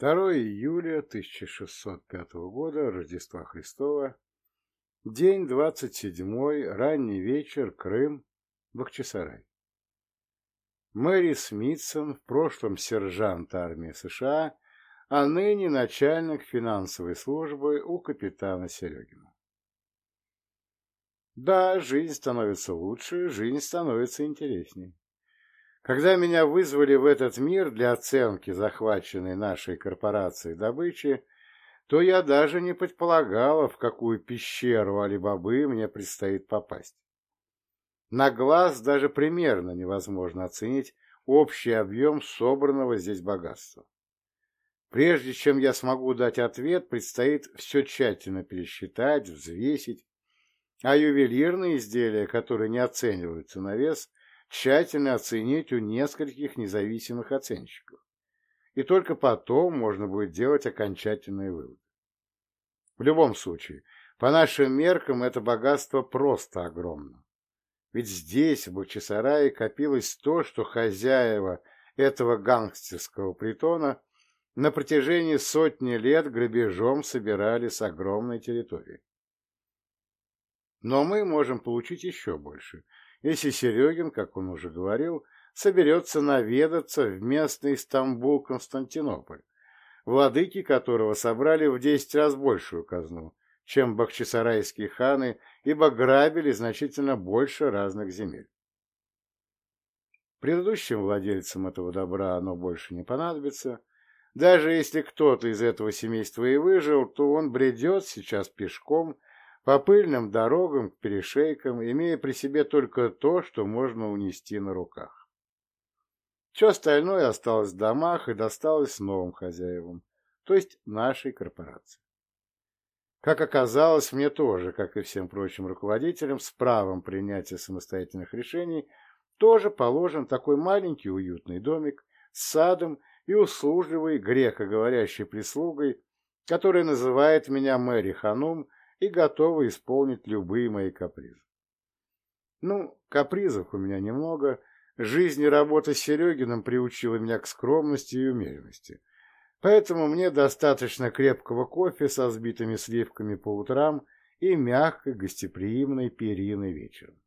2 июля 1605 года, Рождества Христова, день 27, ранний вечер, Крым, Бахчисарай. Мэри Смитсон, в прошлом сержант армии США, а ныне начальник финансовой службы у капитана Серегина. Да, жизнь становится лучше, жизнь становится интересней. Когда меня вызвали в этот мир для оценки захваченной нашей корпорацией добычи, то я даже не предполагала, в какую пещеру Алибабы мне предстоит попасть. На глаз даже примерно невозможно оценить общий объем собранного здесь богатства. Прежде чем я смогу дать ответ, предстоит все тщательно пересчитать, взвесить, а ювелирные изделия, которые не оцениваются на вес, тщательно оценить у нескольких независимых оценщиков. И только потом можно будет делать окончательные выводы. В любом случае, по нашим меркам это богатство просто огромно. Ведь здесь, в Бахчисарае, копилось то, что хозяева этого гангстерского притона на протяжении сотни лет грабежом собирали с огромной территории. Но мы можем получить еще больше, если Серегин, как он уже говорил, соберется наведаться в местный Стамбул-Константинополь, владыки которого собрали в десять раз большую казну, чем бахчисарайские ханы, ибо грабили значительно больше разных земель. Предыдущим владельцам этого добра оно больше не понадобится. Даже если кто-то из этого семейства и выжил, то он бредет сейчас пешком по пыльным дорогам к перешейкам, имея при себе только то, что можно унести на руках. Все остальное осталось в домах и досталось новым хозяевам, то есть нашей корпорации. Как оказалось, мне тоже, как и всем прочим руководителям, с правом принятия самостоятельных решений тоже положен такой маленький уютный домик с садом и услужливой грекоговорящей прислугой, которая называет меня Мэри Ханум и готова исполнить любые мои капризы. Ну, капризов у меня немного. Жизнь и работа с Серегиным приучила меня к скромности и умеренности. Поэтому мне достаточно крепкого кофе со сбитыми сливками по утрам и мягкой гостеприимной перины вечером.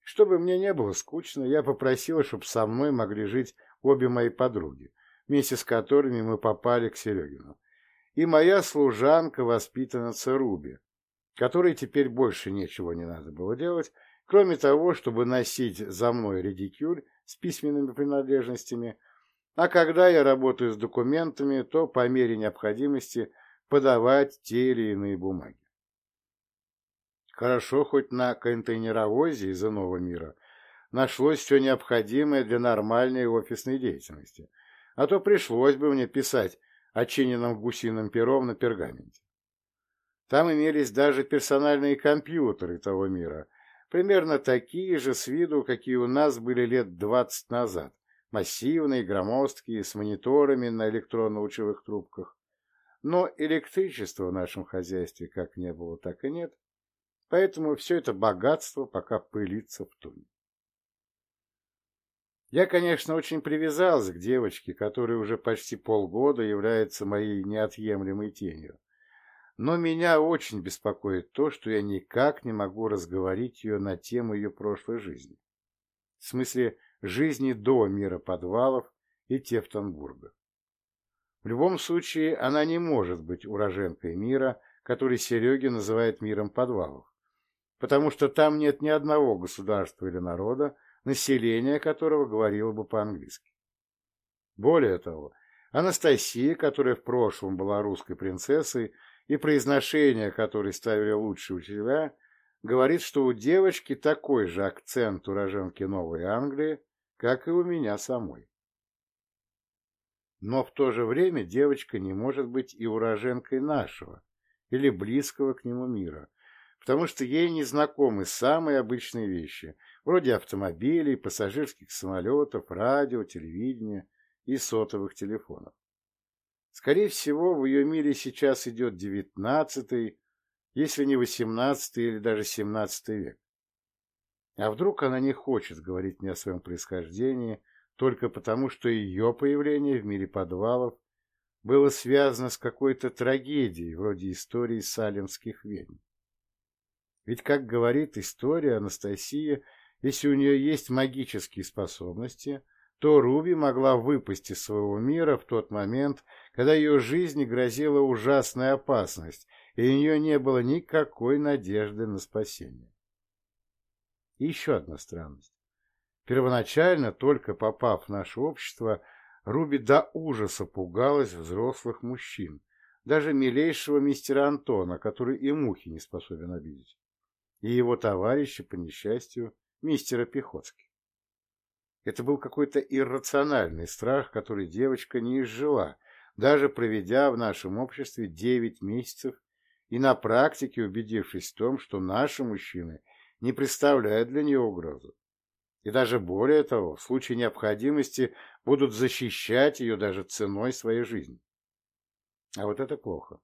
Чтобы мне не было скучно, я попросила, чтобы со мной могли жить обе мои подруги, вместе с которыми мы попали к Серегину и моя служанка-воспитанница Руби, которой теперь больше ничего не надо было делать, кроме того, чтобы носить за мной редикюль с письменными принадлежностями, а когда я работаю с документами, то по мере необходимости подавать те или иные бумаги. Хорошо, хоть на контейнеровозе из иного мира нашлось все необходимое для нормальной офисной деятельности, а то пришлось бы мне писать очиненном гусиным пером на пергаменте. Там имелись даже персональные компьютеры того мира, примерно такие же с виду, какие у нас были лет двадцать назад, массивные, громоздкие, с мониторами на электронно-лучевых трубках. Но электричества в нашем хозяйстве как не было, так и нет, поэтому все это богатство пока пылится в туне. Я, конечно, очень привязался к девочке, которая уже почти полгода является моей неотъемлемой тенью. Но меня очень беспокоит то, что я никак не могу разговорить ее на тему ее прошлой жизни. В смысле, жизни до мира подвалов и Тевтонбурга. В любом случае, она не может быть уроженкой мира, который Сереги называет миром подвалов, потому что там нет ни одного государства или народа, население которого говорило бы по-английски. Более того, Анастасия, которая в прошлом была русской принцессой и произношение которой ставили лучшие учителя, говорит, что у девочки такой же акцент уроженки Новой Англии, как и у меня самой. Но в то же время девочка не может быть и уроженкой нашего или близкого к нему мира, потому что ей не знакомы самые обычные вещи, вроде автомобилей, пассажирских самолетов, радио, телевидения и сотовых телефонов. Скорее всего, в ее мире сейчас идет девятнадцатый, если не восемнадцатый или даже семнадцатый век. А вдруг она не хочет говорить мне о своем происхождении только потому, что ее появление в мире подвалов было связано с какой-то трагедией, вроде истории салемских ведьм. Ведь, как говорит история Анастасия, если у нее есть магические способности, то Руби могла выпасть из своего мира в тот момент, когда ее жизни грозила ужасная опасность, и у нее не было никакой надежды на спасение. И еще одна странность. Первоначально, только попав в наше общество, Руби до ужаса пугалась взрослых мужчин, даже милейшего мистера Антона, который и мухи не способен обидеть, и его товарища, по несчастью, мистера Пехотски. Это был какой-то иррациональный страх, который девочка не изжила, даже проведя в нашем обществе девять месяцев и на практике убедившись в том, что наши мужчины не представляют для нее угрозу. И даже более того, в случае необходимости будут защищать ее даже ценой своей жизни. А вот это плохо.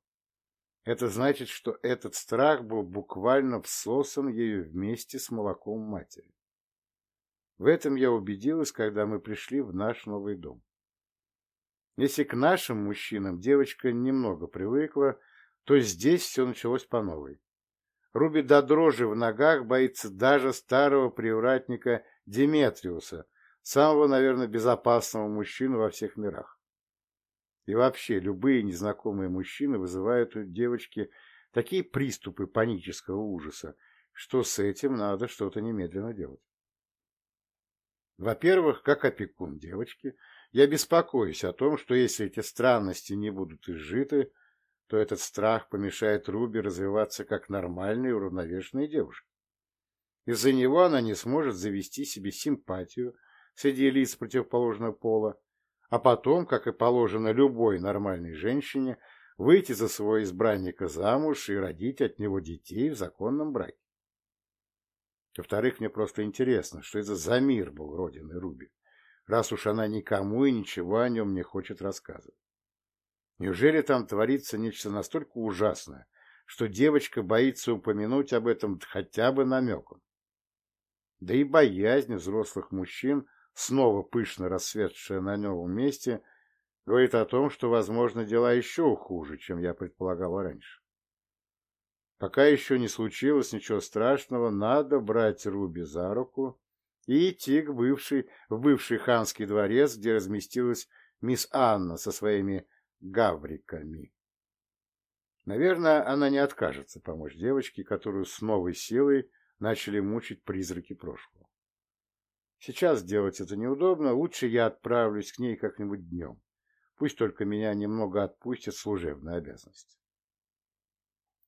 Это значит, что этот страх был буквально всосан ею вместе с молоком матери. В этом я убедилась, когда мы пришли в наш новый дом. Если к нашим мужчинам девочка немного привыкла, то здесь все началось по новой. Руби до дрожи в ногах боится даже старого привратника Деметриуса, самого, наверное, безопасного мужчины во всех мирах. И вообще, любые незнакомые мужчины вызывают у девочки такие приступы панического ужаса, что с этим надо что-то немедленно делать. Во-первых, как опекун девочки, я беспокоюсь о том, что если эти странности не будут изжиты, то этот страх помешает Руби развиваться как нормальной и уравновешенной девушке. Из-за него она не сможет завести себе симпатию среди лиц противоположного пола, а потом, как и положено любой нормальной женщине, выйти за своего избранника замуж и родить от него детей в законном браке. Во-вторых, мне просто интересно, что это за мир был родиной Руби, раз уж она никому и ничего о нем не хочет рассказывать. Неужели там творится нечто настолько ужасное, что девочка боится упомянуть об этом хотя бы намеком? Да и боязнь взрослых мужчин, снова пышно расцветшая на новом месте, говорит о том, что, возможно, дела еще хуже, чем я предполагал раньше. Пока еще не случилось ничего страшного, надо брать Руби за руку и идти к бывшей, в бывший ханский дворец, где разместилась мисс Анна со своими гавриками. Наверное, она не откажется помочь девочке, которую с новой силой начали мучить призраки прошлого. Сейчас делать это неудобно, лучше я отправлюсь к ней как-нибудь днем. Пусть только меня немного отпустят служебные обязанности.